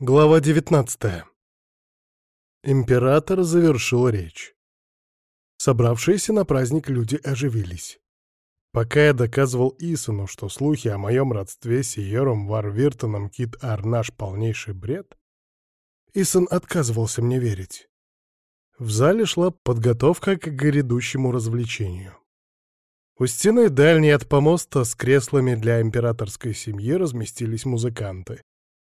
Глава 19. Император завершил речь. Собравшиеся на праздник люди оживились. Пока я доказывал Исану, что слухи о моем родстве с Сиером Варвиртоном Кит Арнаш полнейший бред, Исан отказывался мне верить. В зале шла подготовка к грядущему развлечению. У стены дальней от помоста с креслами для императорской семьи разместились музыканты.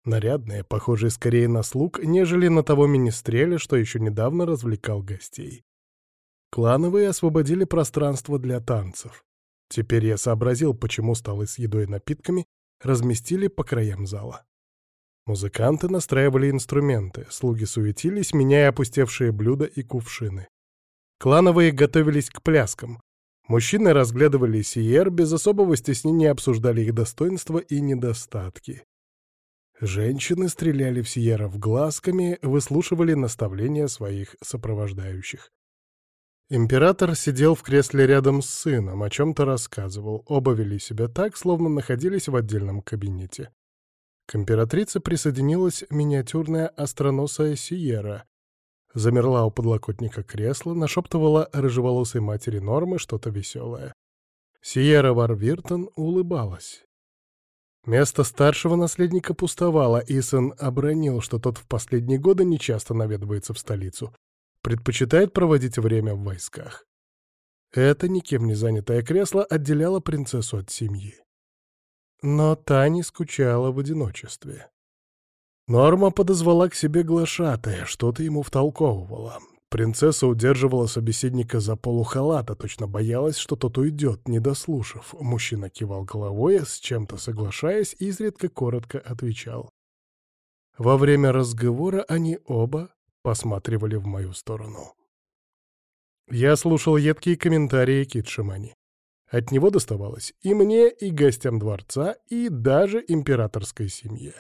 Нарядные, похожие скорее на слуг, нежели на того министреля, что еще недавно развлекал гостей. Клановые освободили пространство для танцев. Теперь я сообразил, почему столы с едой и напитками разместили по краям зала. Музыканты настраивали инструменты, слуги суетились, меняя опустевшие блюда и кувшины. Клановые готовились к пляскам, Мужчины разглядывали Сиер, без особого стеснения обсуждали их достоинства и недостатки. Женщины стреляли в Сиеров глазками, выслушивали наставления своих сопровождающих. Император сидел в кресле рядом с сыном, о чем-то рассказывал. Оба вели себя так, словно находились в отдельном кабинете. К императрице присоединилась миниатюрная остроносая Сиера, Замерла у подлокотника кресла, нашептывала рыжеволосой матери Нормы что-то веселое. Сиера Варвиртон улыбалась. Место старшего наследника пустовало, и сын обронил, что тот в последние годы нечасто наведывается в столицу. Предпочитает проводить время в войсках. Это никем не занятое кресло отделяло принцессу от семьи. Но та не скучала в одиночестве. Норма подозвала к себе глашатая, что-то ему втолковывала. Принцесса удерживала собеседника за полухалата, точно боялась, что тот уйдет, не дослушав. Мужчина кивал головой, с чем-то соглашаясь, и изредка коротко отвечал. Во время разговора они оба посматривали в мою сторону. Я слушал едкие комментарии Китшимани. От него доставалось и мне, и гостям дворца, и даже императорской семье.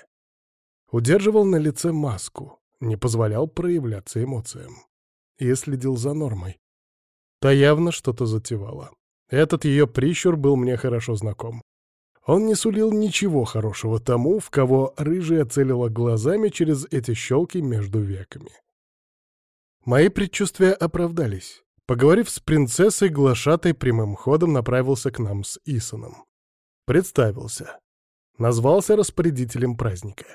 Удерживал на лице маску, не позволял проявляться эмоциям. И следил за нормой. Та явно что-то затевала. Этот ее прищур был мне хорошо знаком. Он не сулил ничего хорошего тому, в кого рыжая целила глазами через эти щелки между веками. Мои предчувствия оправдались. Поговорив с принцессой, глашатой прямым ходом направился к нам с Исоном. Представился. Назвался распорядителем праздника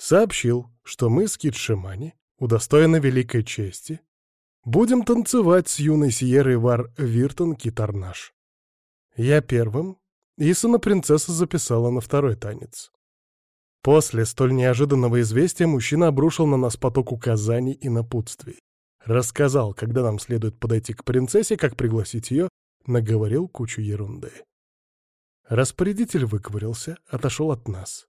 сообщил, что мы с Китшимани, удостоены великой чести, будем танцевать с юной Сьеррой Вар Виртон Китарнаш. Я первым, и сына принцесса записала на второй танец. После столь неожиданного известия мужчина обрушил на нас поток указаний и напутствий. Рассказал, когда нам следует подойти к принцессе, как пригласить ее, наговорил кучу ерунды. Распорядитель выковырился, отошел от нас.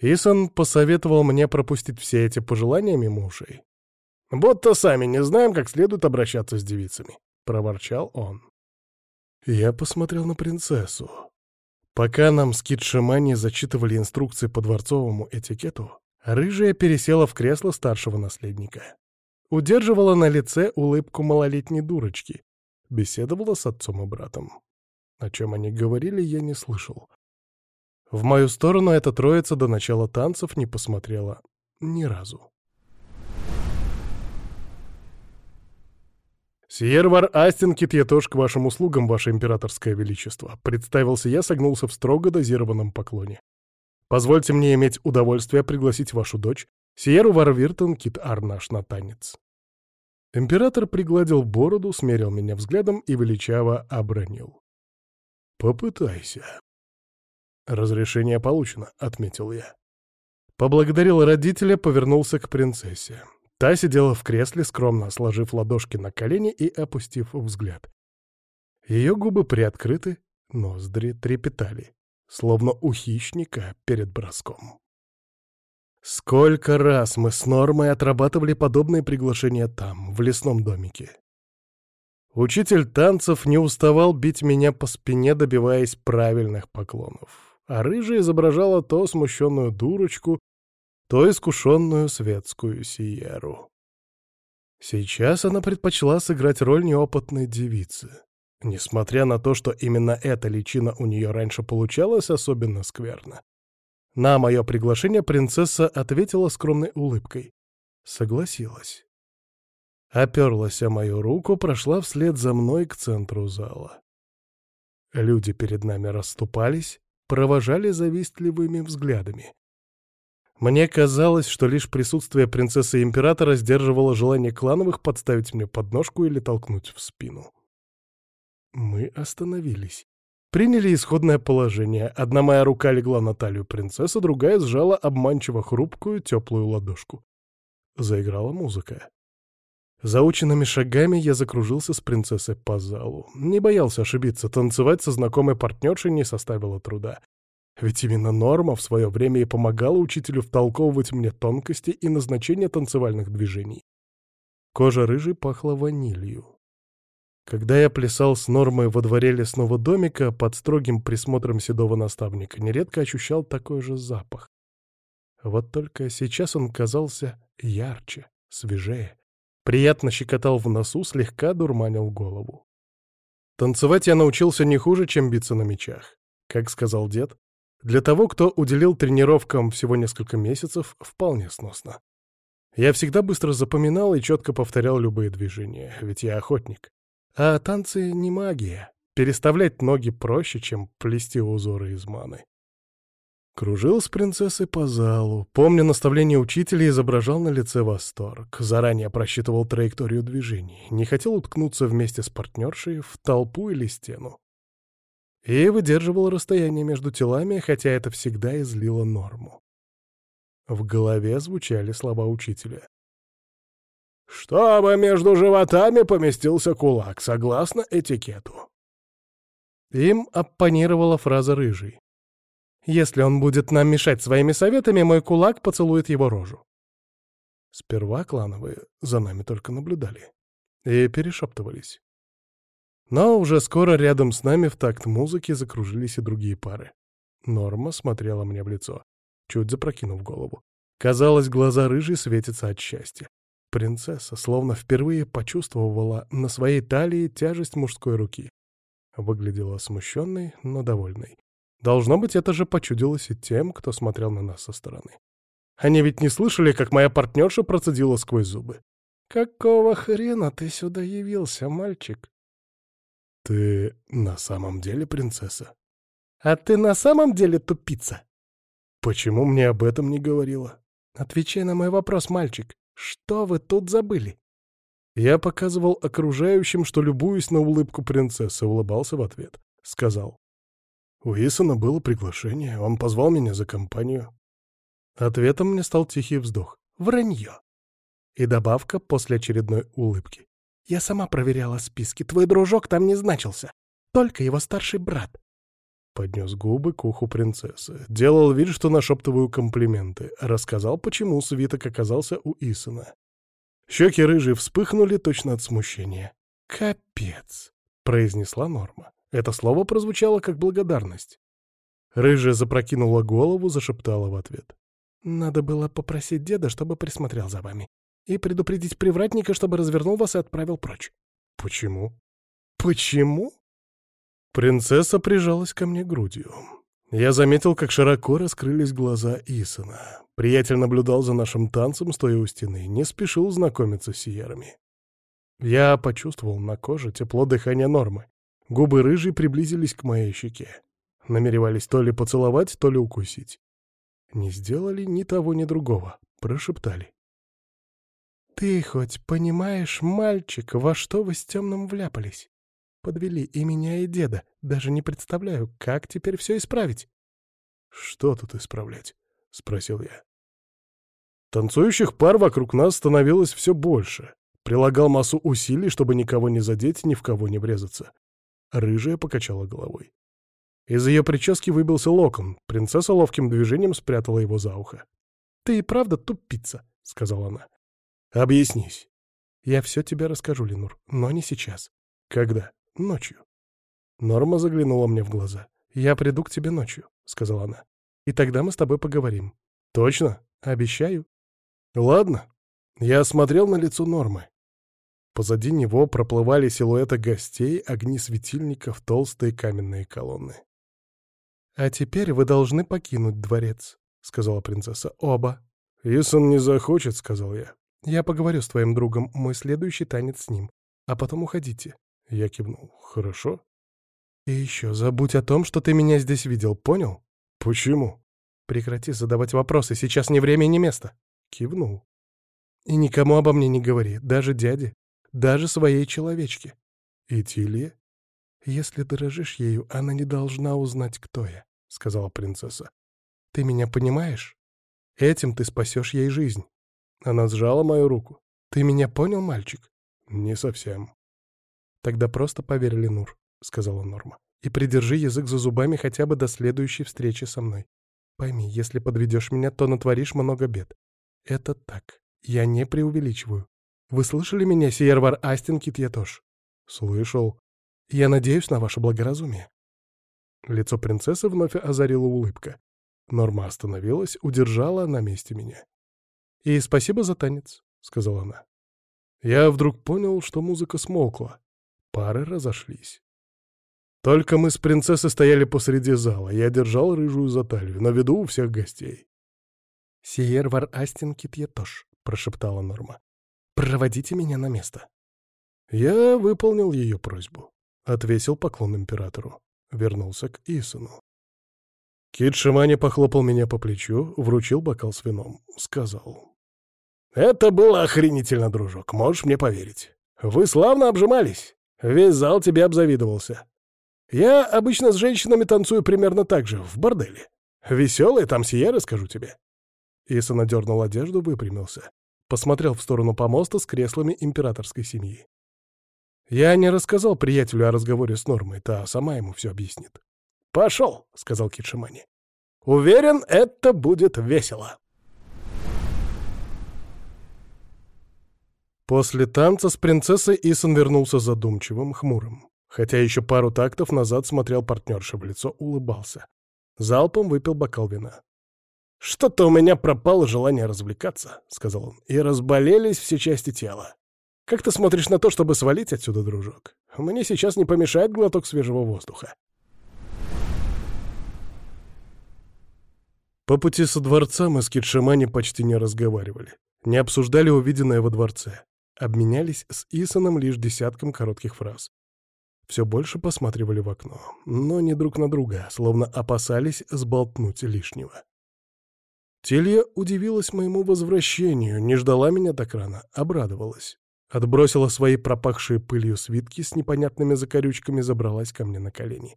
Исон посоветовал мне пропустить все эти пожелания мимо ушей. «Будто сами не знаем, как следует обращаться с девицами», — проворчал он. Я посмотрел на принцессу. Пока нам с Китшимани зачитывали инструкции по дворцовому этикету, рыжая пересела в кресло старшего наследника. Удерживала на лице улыбку малолетней дурочки. Беседовала с отцом и братом. О чем они говорили, я не слышал. В мою сторону эта троица до начала танцев не посмотрела ни разу. «Сиервар Астин Китьетош к вашим услугам, ваше императорское величество», — представился я, согнулся в строго дозированном поклоне. «Позвольте мне иметь удовольствие пригласить вашу дочь, Сиеру Варвиртон Кит Арнаш, на танец». Император пригладил бороду, смерил меня взглядом и величаво обронил. «Попытайся». «Разрешение получено», — отметил я. Поблагодарил родителя, повернулся к принцессе. Та сидела в кресле, скромно сложив ладошки на колени и опустив взгляд. Ее губы приоткрыты, ноздри трепетали, словно у хищника перед броском. Сколько раз мы с Нормой отрабатывали подобные приглашения там, в лесном домике. Учитель танцев не уставал бить меня по спине, добиваясь правильных поклонов а рыжая изображала то смущенную дурочку, то искушенную светскую сиеру. Сейчас она предпочла сыграть роль неопытной девицы. Несмотря на то, что именно эта личина у нее раньше получалась особенно скверно. На мое приглашение принцесса ответила скромной улыбкой. Согласилась. Оперлась о мою руку, прошла вслед за мной к центру зала. Люди перед нами расступались, провожали завистливыми взглядами. Мне казалось, что лишь присутствие принцессы императора сдерживало желание клановых подставить мне подножку или толкнуть в спину. Мы остановились. Приняли исходное положение. Одна моя рука легла на талию принцессы, другая сжала обманчиво хрупкую теплую ладошку. Заиграла музыка. Заученными шагами я закружился с принцессой по залу. Не боялся ошибиться, танцевать со знакомой партнершей не составило труда. Ведь именно Норма в свое время и помогала учителю втолковывать мне тонкости и назначение танцевальных движений. Кожа рыжей пахла ванилью. Когда я плясал с Нормой во дворе лесного домика под строгим присмотром седого наставника, нередко ощущал такой же запах. Вот только сейчас он казался ярче, свежее. Приятно щекотал в носу, слегка дурманил голову. Танцевать я научился не хуже, чем биться на мечах. Как сказал дед, для того, кто уделил тренировкам всего несколько месяцев, вполне сносно. Я всегда быстро запоминал и четко повторял любые движения, ведь я охотник. А танцы не магия. Переставлять ноги проще, чем плести узоры из маны. Кружил с принцессой по залу, помня наставление учителя, изображал на лице восторг, заранее просчитывал траекторию движений, не хотел уткнуться вместе с партнершей в толпу или стену. И выдерживал расстояние между телами, хотя это всегда излило норму. В голове звучали слова учителя. «Чтобы между животами поместился кулак, согласно этикету». Им оппонировала фраза «рыжий». «Если он будет нам мешать своими советами, мой кулак поцелует его рожу». Сперва клановые за нами только наблюдали и перешептывались. Но уже скоро рядом с нами в такт музыки закружились и другие пары. Норма смотрела мне в лицо, чуть запрокинув голову. Казалось, глаза рыжие светятся от счастья. Принцесса словно впервые почувствовала на своей талии тяжесть мужской руки. Выглядела смущенной, но довольной. Должно быть, это же почудилось и тем, кто смотрел на нас со стороны. Они ведь не слышали, как моя партнерша процедила сквозь зубы. «Какого хрена ты сюда явился, мальчик?» «Ты на самом деле принцесса?» «А ты на самом деле тупица?» «Почему мне об этом не говорила?» «Отвечай на мой вопрос, мальчик. Что вы тут забыли?» Я показывал окружающим, что любуюсь на улыбку принцессы, улыбался в ответ. Сказал. У Исона было приглашение, он позвал меня за компанию. Ответом мне стал тихий вздох. Вранье. И добавка после очередной улыбки. Я сама проверяла списки, твой дружок там не значился. Только его старший брат. Поднес губы к уху принцессы. Делал вид, что нашептываю комплименты. Рассказал, почему свиток оказался у Исона. Щеки рыжие вспыхнули точно от смущения. «Капец!» — произнесла Норма. Это слово прозвучало как благодарность. Рыжая запрокинула голову, зашептала в ответ. «Надо было попросить деда, чтобы присмотрел за вами, и предупредить привратника, чтобы развернул вас и отправил прочь». «Почему?» «Почему?» Принцесса прижалась ко мне грудью. Я заметил, как широко раскрылись глаза Исона. Приятель наблюдал за нашим танцем, стоя у стены, не спешил знакомиться с сиерами. Я почувствовал на коже тепло дыхания Нормы. Губы рыжей приблизились к моей щеке. Намеревались то ли поцеловать, то ли укусить. Не сделали ни того, ни другого. Прошептали. «Ты хоть понимаешь, мальчик, во что вы с темным вляпались?» Подвели и меня, и деда. Даже не представляю, как теперь все исправить. «Что тут исправлять?» — спросил я. Танцующих пар вокруг нас становилось все больше. Прилагал массу усилий, чтобы никого не задеть, ни в кого не врезаться. Рыжая покачала головой. Из ее прически выбился локон. Принцесса ловким движением спрятала его за ухо. «Ты и правда тупица», — сказала она. «Объяснись». «Я все тебе расскажу, Ленур, но не сейчас». «Когда?» Ночью. Норма заглянула мне в глаза. «Я приду к тебе ночью», — сказала она. «И тогда мы с тобой поговорим». «Точно? Обещаю». «Ладно». Я осмотрел на лицо Нормы. Позади него проплывали силуэты гостей, огни светильников, толстые каменные колонны. «А теперь вы должны покинуть дворец», сказала принцесса. «Оба». «Исон не захочет», — сказал я. «Я поговорю с твоим другом, мой следующий танец с ним, а потом уходите». Я кивнул. «Хорошо». «И еще забудь о том, что ты меня здесь видел, понял?» «Почему?» «Прекрати задавать вопросы, сейчас не время и не место». Кивнул. «И никому обо мне не говори, даже дяде, даже своей человечке». «И Тилье?» «Если дорожишь ею, она не должна узнать, кто я», — сказала принцесса. «Ты меня понимаешь? Этим ты спасешь ей жизнь». Она сжала мою руку. «Ты меня понял, мальчик?» «Не совсем». «Тогда просто поверь, Ленур», — сказала Норма. «И придержи язык за зубами хотя бы до следующей встречи со мной. Пойми, если подведешь меня, то натворишь много бед. Это так. Я не преувеличиваю. Вы слышали меня, Сиервар Астин Китьятош?» «Слышал», я надеюсь на ваше благоразумие». Лицо принцессы вновь озарила улыбка. Норма остановилась, удержала на месте меня. «И спасибо за танец», — сказала она. Я вдруг понял, что музыка смолкла. Пары разошлись. Только мы с принцессой стояли посреди зала. Я держал рыжую за талию, на виду у всех гостей. «Сиер вар астин китьетош», — прошептала Норма. «Проводите меня на место». Я выполнил ее просьбу. Отвесил поклон императору. Вернулся к Исону. Кит Шимани похлопал меня по плечу, вручил бокал с вином. Сказал. «Это было охренительно, дружок, можешь мне поверить. Вы славно обжимались. Весь зал тебе обзавидовался. Я обычно с женщинами танцую примерно так же, в борделе. Веселые там сиеры, скажу тебе». Исон одернул одежду, выпрямился. Посмотрел в сторону помоста с креслами императорской семьи. Я не рассказал приятелю о разговоре с Нормой, та сама ему все объяснит. «Пошел», — сказал Китшимани. «Уверен, это будет весело». После танца с принцессой Исон вернулся задумчивым, хмурым. Хотя еще пару тактов назад смотрел партнерша в лицо, улыбался. Залпом выпил бокал вина. «Что-то у меня пропало желание развлекаться», — сказал он, — «и разболелись все части тела. Как ты смотришь на то, чтобы свалить отсюда, дружок? Мне сейчас не помешает глоток свежего воздуха. По пути со дворца мы с Китшимани почти не разговаривали, не обсуждали увиденное во дворце, обменялись с Исоном лишь десятком коротких фраз. Все больше посматривали в окно, но не друг на друга, словно опасались сболтнуть лишнего. Телья удивилась моему возвращению, не ждала меня так рано, обрадовалась. Отбросила свои пропахшие пылью свитки с непонятными закорючками, забралась ко мне на колени.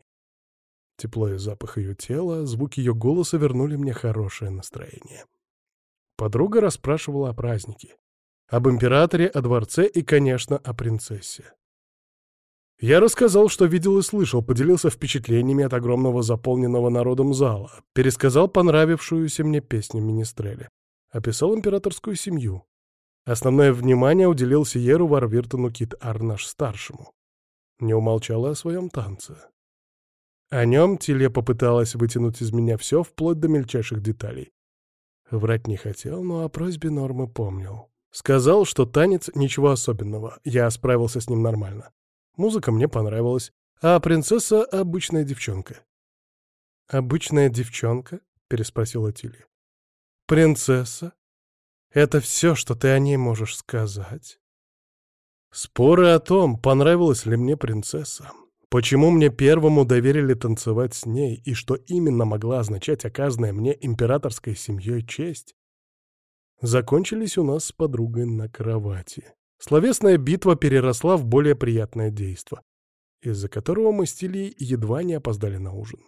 Тепло и запах ее тела, звук ее голоса вернули мне хорошее настроение. Подруга расспрашивала о празднике. Об императоре, о дворце и, конечно, о принцессе. Я рассказал, что видел и слышал, поделился впечатлениями от огромного заполненного народом зала, пересказал понравившуюся мне песню Министреля, описал императорскую семью, Основное внимание уделил Сиеру Варвиртону Кит Арнаш-старшему. Не умолчала о своем танце. О нем Тилья попыталась вытянуть из меня все, вплоть до мельчайших деталей. Врать не хотел, но о просьбе Нормы помнил. Сказал, что танец — ничего особенного, я справился с ним нормально. Музыка мне понравилась, а принцесса — обычная девчонка. «Обычная девчонка?» — переспросила Тилья. «Принцесса?» Это все, что ты о ней можешь сказать. Споры о том, понравилась ли мне принцесса, почему мне первому доверили танцевать с ней и что именно могла означать оказанная мне императорской семьей честь, закончились у нас с подругой на кровати. Словесная битва переросла в более приятное действо, из-за которого мы с Тилей едва не опоздали на ужин.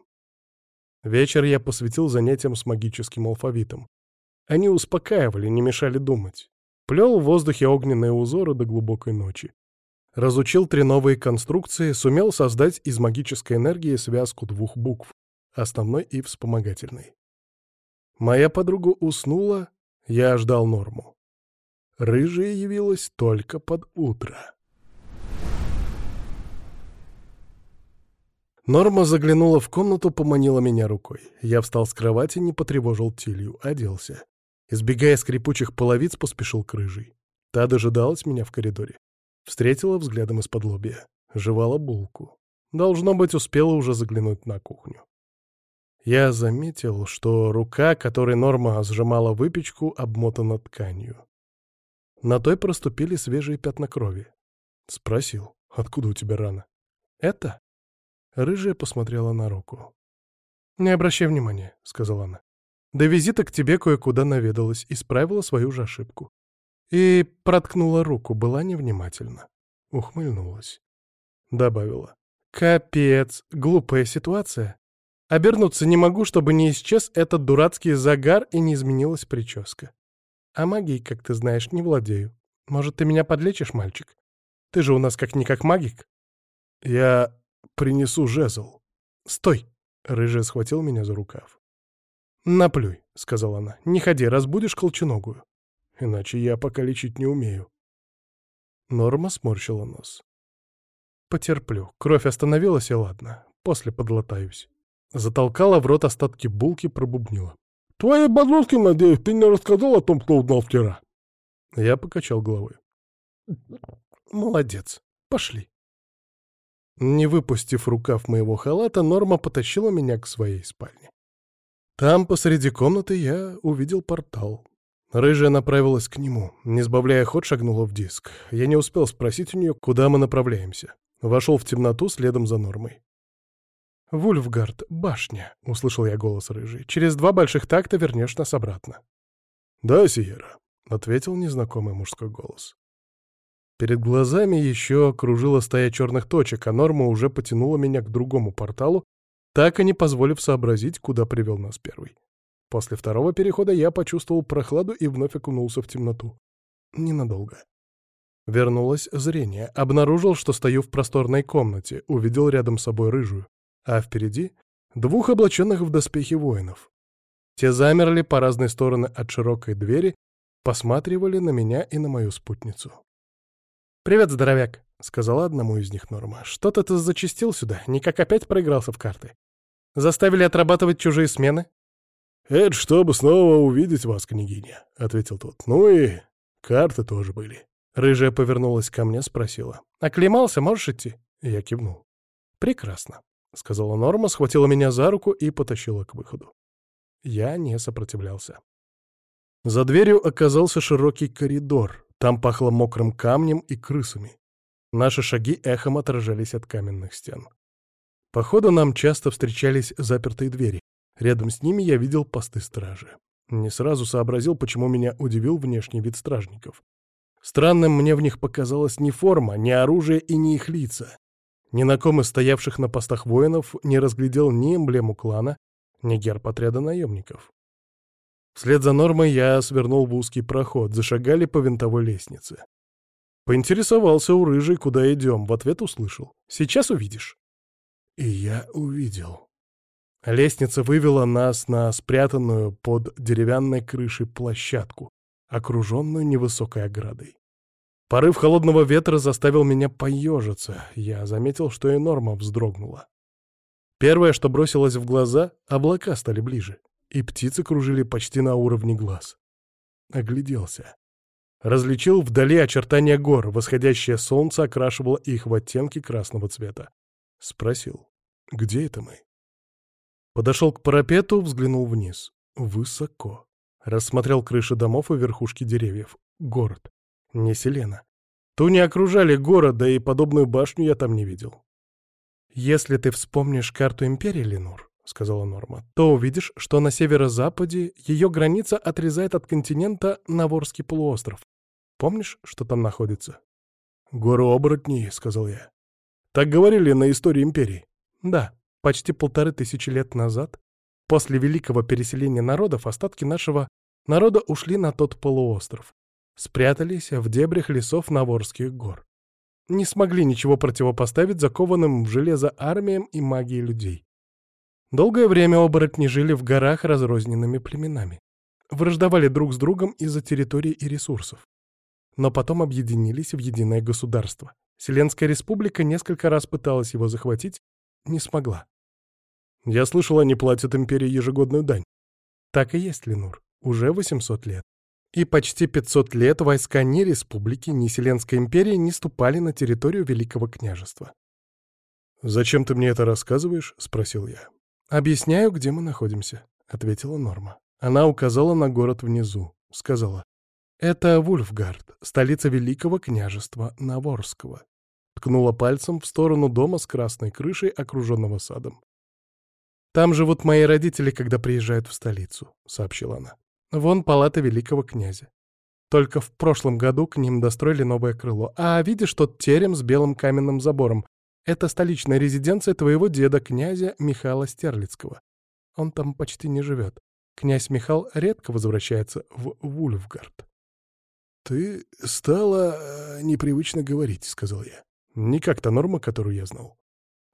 Вечер я посвятил занятиям с магическим алфавитом, они успокаивали, не мешали думать. Плел в воздухе огненные узоры до глубокой ночи. Разучил три новые конструкции, сумел создать из магической энергии связку двух букв, основной и вспомогательной. Моя подруга уснула, я ждал норму. Рыжая явилась только под утро. Норма заглянула в комнату, поманила меня рукой. Я встал с кровати, не потревожил Тилью, оделся. Избегая скрипучих половиц, поспешил к рыжей. Та дожидалась меня в коридоре. Встретила взглядом из-под лобья. Жевала булку. Должно быть, успела уже заглянуть на кухню. Я заметил, что рука, которой Норма сжимала выпечку, обмотана тканью. На той проступили свежие пятна крови. Спросил, откуда у тебя рана? Это? Рыжая посмотрела на руку. «Не обращай внимания», — сказала она. «До визита к тебе кое-куда наведалась, исправила свою же ошибку. И проткнула руку, была невнимательна. Ухмыльнулась. Добавила. «Капец, глупая ситуация. Обернуться не могу, чтобы не исчез этот дурацкий загар и не изменилась прическа. А магией, как ты знаешь, не владею. Может, ты меня подлечишь, мальчик? Ты же у нас как-никак магик». «Я принесу жезл». «Стой!» — Рыжая схватил меня за рукав. «Наплюй», — сказала она. «Не ходи, разбудишь колченогую. Иначе я пока лечить не умею». Норма сморщила нос. «Потерплю. Кровь остановилась, и ладно. После подлатаюсь». Затолкала в рот остатки булки, пробубнила. «Твоей подружке, надеюсь, ты не рассказал о том, кто узнал вчера?» Я покачал головой. «Молодец. Пошли». Не выпустив рукав моего халата, Норма потащила меня к своей спальне. Там, посреди комнаты, я увидел портал. Рыжая направилась к нему. Не сбавляя ход, шагнула в диск. Я не успел спросить у нее, куда мы направляемся. Вошел в темноту следом за Нормой. «Вульфгард, башня», — услышал я голос рыжий. «Через два больших такта вернешь нас обратно». «Да, Сиера», — ответил незнакомый мужской голос. Перед глазами еще кружила стая черных точек, а Норма уже потянула меня к другому порталу, так и не позволив сообразить, куда привел нас первый. После второго перехода я почувствовал прохладу и вновь окунулся в темноту. Ненадолго. Вернулось зрение. Обнаружил, что стою в просторной комнате, увидел рядом с собой рыжую, а впереди — двух облаченных в доспехи воинов. Те замерли по разные стороны от широкой двери, посматривали на меня и на мою спутницу. «Привет, здоровяк», — сказала одному из них Норма. «Что-то ты зачистил сюда, никак опять проигрался в карты. Заставили отрабатывать чужие смены?» «Это чтобы снова увидеть вас, княгиня», — ответил тот. «Ну и карты тоже были». Рыжая повернулась ко мне, спросила. «Оклемался, можешь идти?» Я кивнул. «Прекрасно», — сказала Норма, схватила меня за руку и потащила к выходу. Я не сопротивлялся. За дверью оказался широкий коридор. Там пахло мокрым камнем и крысами. Наши шаги эхом отражались от каменных стен. Походу, нам часто встречались запертые двери. Рядом с ними я видел посты стражи. Не сразу сообразил, почему меня удивил внешний вид стражников. Странным мне в них показалась не форма, не оружие и не их лица. Ни на ком из стоявших на постах воинов не разглядел ни эмблему клана, ни герб отряда наемников. Вслед за нормой я свернул в узкий проход, зашагали по винтовой лестнице. Поинтересовался у рыжей, куда идем, в ответ услышал. «Сейчас увидишь». И я увидел. Лестница вывела нас на спрятанную под деревянной крышей площадку, окруженную невысокой оградой. Порыв холодного ветра заставил меня поежиться. Я заметил, что и Норма вздрогнула. Первое, что бросилось в глаза — облака стали ближе, и птицы кружили почти на уровне глаз. Огляделся. Различил вдали очертания гор, восходящее солнце окрашивало их в оттенки красного цвета. Спросил, где это мы? Подошел к парапету, взглянул вниз. Высоко. Рассмотрел крыши домов и верхушки деревьев. Город. Не Селена. Ту не окружали город, да и подобную башню я там не видел. «Если ты вспомнишь карту Империи, Ленур», — сказала Норма, — «то увидишь, что на северо-западе ее граница отрезает от континента Наворский полуостров. Помнишь, что там находится?» «Гору оборотней», — сказал я. «Так говорили на истории Империи». «Да», Почти полторы тысячи лет назад, после великого переселения народов, остатки нашего народа ушли на тот полуостров, спрятались в дебрях лесов Наворских гор. Не смогли ничего противопоставить закованным в железо армиям и магии людей. Долгое время оборотни жили в горах разрозненными племенами. Враждовали друг с другом из-за территорий и ресурсов. Но потом объединились в единое государство. Селенская республика несколько раз пыталась его захватить, не смогла. Я слышал, они платят империи ежегодную дань. Так и есть, Ленур. Уже 800 лет. И почти 500 лет войска ни республики, ни Вселенской империи не ступали на территорию Великого княжества. «Зачем ты мне это рассказываешь?» — спросил я. «Объясняю, где мы находимся», — ответила Норма. Она указала на город внизу, сказала. «Это Вульфгард, столица Великого княжества Наворского». Ткнула пальцем в сторону дома с красной крышей, окруженного садом. «Там живут мои родители, когда приезжают в столицу», — сообщила она. «Вон палата великого князя. Только в прошлом году к ним достроили новое крыло. А видишь тот терем с белым каменным забором? Это столичная резиденция твоего деда, князя Михаила Стерлицкого. Он там почти не живет. Князь Михаил редко возвращается в Вульфгард. «Ты стала э, непривычно говорить», — сказал я. «Не как та норма, которую я знал.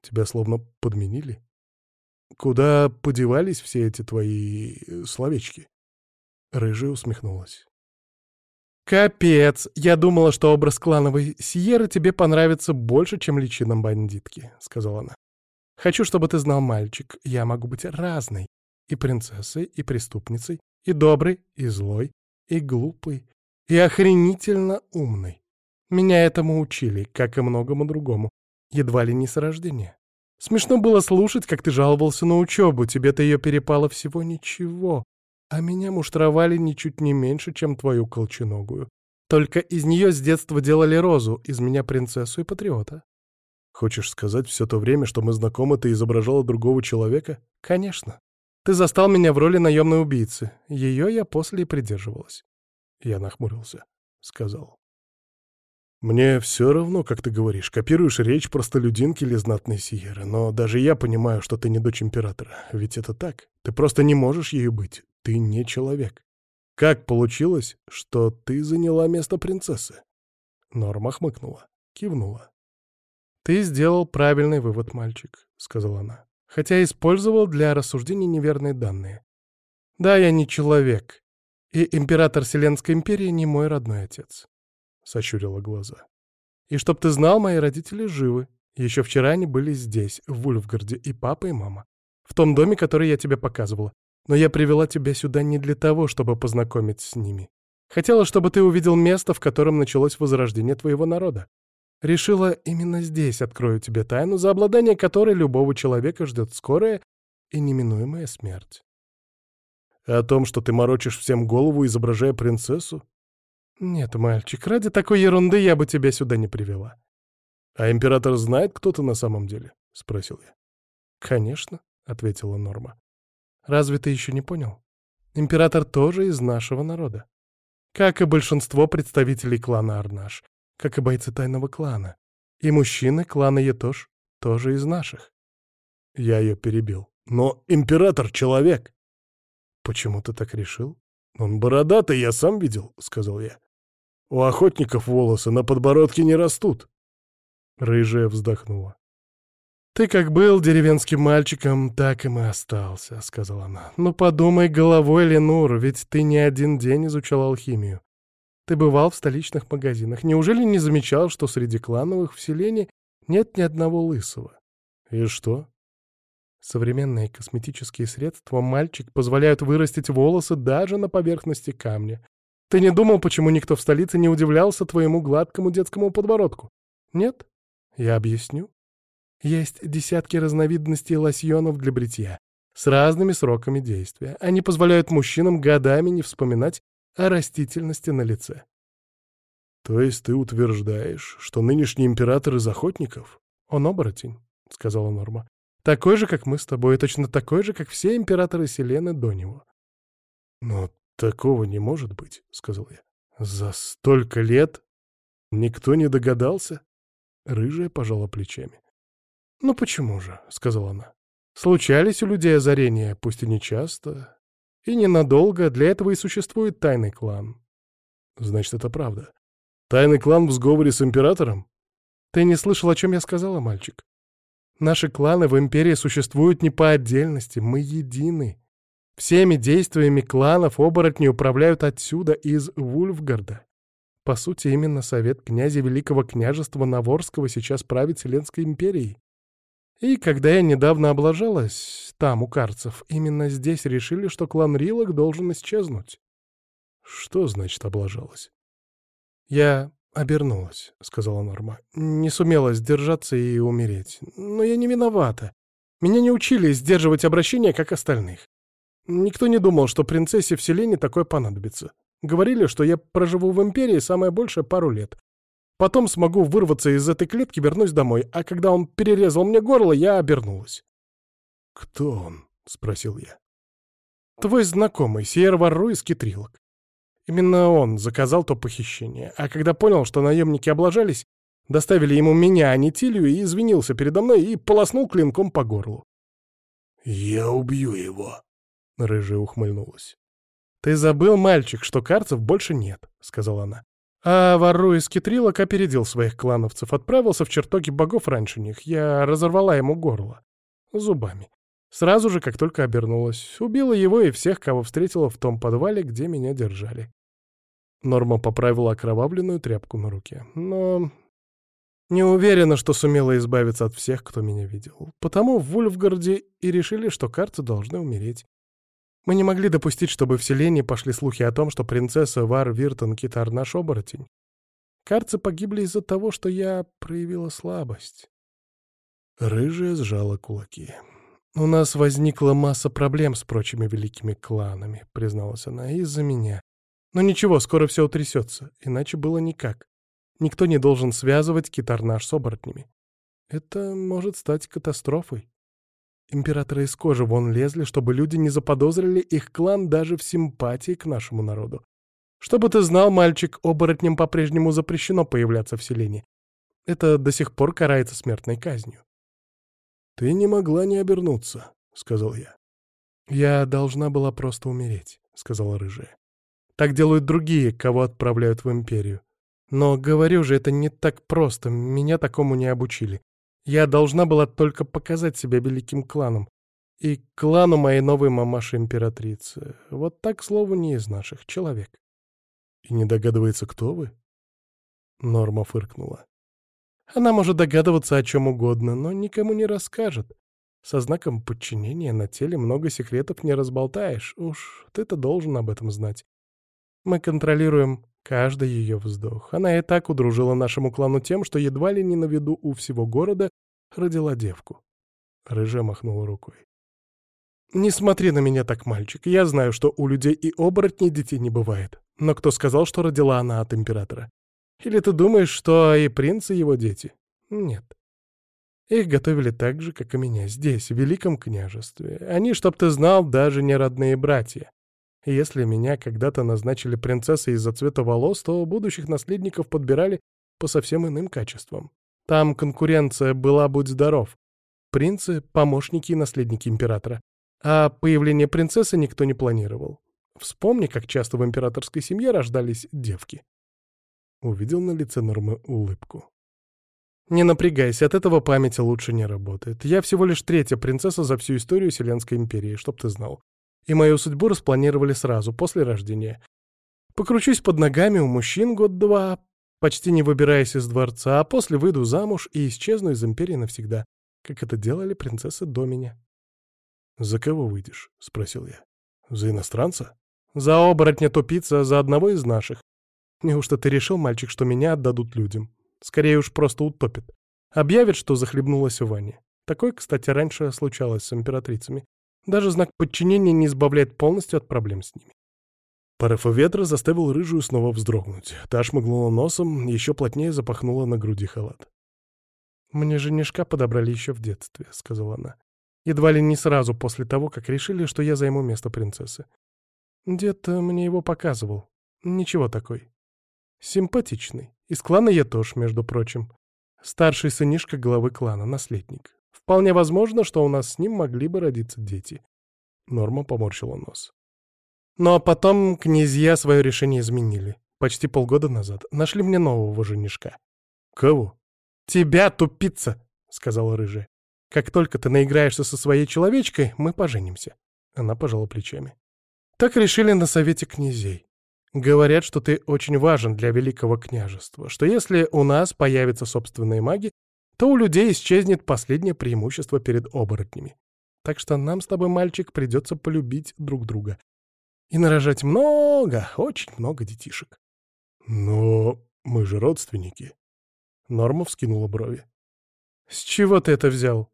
Тебя словно подменили. Куда подевались все эти твои э, словечки?» Рыжая усмехнулась. «Капец! Я думала, что образ клановой Сьерры тебе понравится больше, чем личинам бандитки», — сказала она. «Хочу, чтобы ты знал, мальчик, я могу быть разной. И принцессой, и преступницей, и доброй, и злой, и глупой, и охренительно умной. Меня этому учили, как и многому другому, едва ли не с рождения. Смешно было слушать, как ты жаловался на учебу, тебе-то ее перепало всего ничего, а меня муштровали ничуть не меньше, чем твою колченогую. Только из нее с детства делали розу, из меня принцессу и патриота. Хочешь сказать, все то время, что мы знакомы, ты изображала другого человека? Конечно. Ты застал меня в роли наемной убийцы. Ее я после и придерживалась. Я нахмурился. Сказал. Мне все равно, как ты говоришь, копируешь речь простолюдинки или знатной Сиеры, но даже я понимаю, что ты не дочь императора. Ведь это так. Ты просто не можешь ею быть. Ты не человек. Как получилось, что ты заняла место принцессы? Норма хмыкнула, кивнула. «Ты сделал правильный вывод, мальчик», — сказала она, хотя использовал для рассуждений неверные данные. «Да, я не человек, и император Вселенской империи не мой родной отец», — сощурила глаза. «И чтоб ты знал, мои родители живы. Еще вчера они были здесь, в Вульфгарде, и папа, и мама. В том доме, который я тебе показывала. Но я привела тебя сюда не для того, чтобы познакомить с ними. Хотела, чтобы ты увидел место, в котором началось возрождение твоего народа. Решила, именно здесь открою тебе тайну, за обладание которой любого человека ждет скорая и неминуемая смерть. О том, что ты морочишь всем голову, изображая принцессу? Нет, мальчик, ради такой ерунды я бы тебя сюда не привела. А император знает, кто ты на самом деле? Спросил я. Конечно, ответила Норма. Разве ты еще не понял? Император тоже из нашего народа. Как и большинство представителей клана Арнаш, как и бойцы тайного клана. И мужчины клана Етош тоже из наших. Я ее перебил. Но император — человек. «Почему ты так решил?» «Он бородатый, я сам видел», — сказал я. «У охотников волосы на подбородке не растут». Рыжая вздохнула. «Ты как был деревенским мальчиком, так и и остался», — сказала она. «Ну подумай головой, Ленур, ведь ты не один день изучал алхимию. Ты бывал в столичных магазинах. Неужели не замечал, что среди клановых в селении нет ни одного лысого?» «И что?» Современные косметические средства, мальчик, позволяют вырастить волосы даже на поверхности камня. Ты не думал, почему никто в столице не удивлялся твоему гладкому детскому подбородку? Нет? Я объясню. Есть десятки разновидностей лосьонов для бритья с разными сроками действия. Они позволяют мужчинам годами не вспоминать о растительности на лице. То есть ты утверждаешь, что нынешний император из охотников? Он оборотень, — сказала Норма. Такой же, как мы с тобой, и точно такой же, как все императоры Селены до него. Но такого не может быть, — сказал я. За столько лет никто не догадался? Рыжая пожала плечами. «Ну почему же?» — сказала она. «Случались у людей озарения, пусть и не часто, и ненадолго, для этого и существует тайный клан». «Значит, это правда. Тайный клан в сговоре с императором?» «Ты не слышал, о чем я сказала, мальчик? Наши кланы в Империи существуют не по отдельности, мы едины. Всеми действиями кланов оборотни управляют отсюда, из Вульфгарда. По сути, именно совет князя Великого княжества Наворского сейчас правит Вселенской империей. И когда я недавно облажалась там, у карцев, именно здесь решили, что клан Рилок должен исчезнуть. Что значит облажалась? Я «Обернулась», — сказала Норма. «Не сумела сдержаться и умереть. Но я не виновата. Меня не учили сдерживать обращение, как остальных. Никто не думал, что принцессе в селении такое понадобится. Говорили, что я проживу в империи самое большее пару лет. Потом смогу вырваться из этой клетки, вернусь домой, а когда он перерезал мне горло, я обернулась. «Кто он?» — спросил я. «Твой знакомый, Сиер Варру из Китрилок. Именно он заказал то похищение, а когда понял, что наемники облажались, доставили ему меня, а не Тилью, и извинился передо мной и полоснул клинком по горлу. «Я убью его», — рыжая ухмыльнулась. «Ты забыл, мальчик, что карцев больше нет», — сказала она. А Варру из Китрилок опередил своих клановцев, отправился в чертоги богов раньше них. Я разорвала ему горло. Зубами. Сразу же, как только обернулась, убила его и всех, кого встретила в том подвале, где меня держали. Норма поправила окровавленную тряпку на руке. Но не уверена, что сумела избавиться от всех, кто меня видел. Потому в Вульфгарде и решили, что карты должны умереть. Мы не могли допустить, чтобы в селении пошли слухи о том, что принцесса Вар Виртон Китар наш оборотень. Карцы погибли из-за того, что я проявила слабость. Рыжая сжала кулаки. «У нас возникла масса проблем с прочими великими кланами», — призналась она, — «из-за меня. Но ничего, скоро все утрясется, иначе было никак. Никто не должен связывать китарнаш с оборотнями. Это может стать катастрофой. Императоры из кожи вон лезли, чтобы люди не заподозрили их клан даже в симпатии к нашему народу. Чтобы ты знал, мальчик, оборотням по-прежнему запрещено появляться в селении. Это до сих пор карается смертной казнью. «Ты не могла не обернуться», — сказал я. «Я должна была просто умереть», — сказала рыжая. «Так делают другие, кого отправляют в Империю. Но, говорю же, это не так просто, меня такому не обучили. Я должна была только показать себя великим кланом. И клану моей новой мамаши-императрицы. Вот так слово не из наших, человек». «И не догадывается, кто вы?» Норма фыркнула. Она может догадываться о чем угодно, но никому не расскажет. Со знаком подчинения на теле много секретов не разболтаешь. Уж ты-то должен об этом знать. Мы контролируем каждый ее вздох. Она и так удружила нашему клану тем, что едва ли не на виду у всего города родила девку. Рыжая махнула рукой. «Не смотри на меня так, мальчик. Я знаю, что у людей и оборотней детей не бывает. Но кто сказал, что родила она от императора? Или ты думаешь, что и принцы его дети? Нет. Их готовили так же, как и меня, здесь, в Великом княжестве. Они, чтоб ты знал, даже не родные братья. Если меня когда-то назначили принцессой из-за цвета волос, то будущих наследников подбирали по совсем иным качествам. Там конкуренция была будь здоров. Принцы — помощники и наследники императора. А появление принцессы никто не планировал. Вспомни, как часто в императорской семье рождались девки. Увидел на лице Нормы улыбку. «Не напрягайся, от этого памяти лучше не работает. Я всего лишь третья принцесса за всю историю Вселенской империи, чтоб ты знал. И мою судьбу распланировали сразу, после рождения. Покручусь под ногами у мужчин год-два, почти не выбираясь из дворца, а после выйду замуж и исчезну из империи навсегда, как это делали принцессы до меня». «За кого выйдешь?» — спросил я. «За иностранца?» «За оборотня тупица, за одного из наших. Неужто ты решил, мальчик, что меня отдадут людям? Скорее уж просто утопят. Объявят, что захлебнулась в ванне. Такое, кстати, раньше случалось с императрицами. Даже знак подчинения не избавляет полностью от проблем с ними. Порыв ветра заставил рыжую снова вздрогнуть. Та шмыгнула носом, еще плотнее запахнула на груди халат. «Мне женишка подобрали еще в детстве», — сказала она. «Едва ли не сразу после того, как решили, что я займу место принцессы. Дед мне его показывал. Ничего такой. Симпатичный. Из клана я тоже, между прочим. Старший сынишка главы клана, наследник. Вполне возможно, что у нас с ним могли бы родиться дети. Норма поморщила нос. Но потом князья свое решение изменили. Почти полгода назад. Нашли мне нового женишка. Кого? Тебя, тупица, сказала рыжая. Как только ты наиграешься со своей человечкой, мы поженимся. Она пожала плечами. Так решили на совете князей. Говорят, что ты очень важен для Великого княжества, что если у нас появятся собственные маги, то у людей исчезнет последнее преимущество перед оборотнями. Так что нам с тобой, мальчик, придется полюбить друг друга. И нарожать много, очень много детишек. Но мы же родственники. Норма вскинула брови. С чего ты это взял?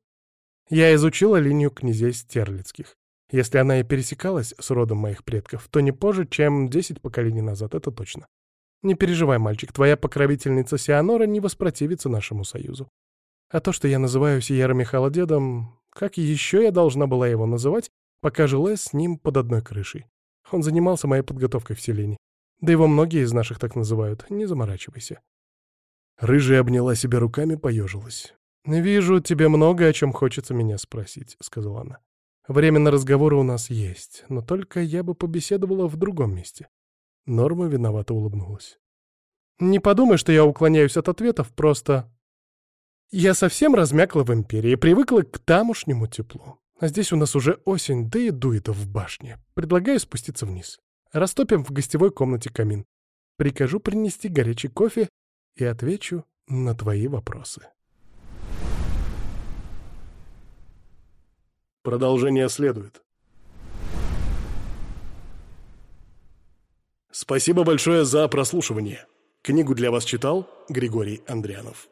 Я изучила линию князей Стерлицких. Если она и пересекалась с родом моих предков, то не позже, чем десять поколений назад, это точно. Не переживай, мальчик, твоя покровительница Сианора не воспротивится нашему союзу. А то, что я называю Сиера Михала дедом, как еще я должна была его называть, пока жила с ним под одной крышей? Он занимался моей подготовкой в селении. Да его многие из наших так называют, не заморачивайся. Рыжая обняла себя руками, поежилась. «Вижу, тебе много о чем хочется меня спросить», — сказала она. «Время на разговоры у нас есть, но только я бы побеседовала в другом месте». Норма виновато улыбнулась. «Не подумай, что я уклоняюсь от ответов, просто...» «Я совсем размякла в Империи, привыкла к тамошнему теплу. А здесь у нас уже осень, да и дует в башне. Предлагаю спуститься вниз. Растопим в гостевой комнате камин. Прикажу принести горячий кофе и отвечу на твои вопросы». Продолжение следует. Спасибо большое за прослушивание. Книгу для вас читал Григорий Андрянов.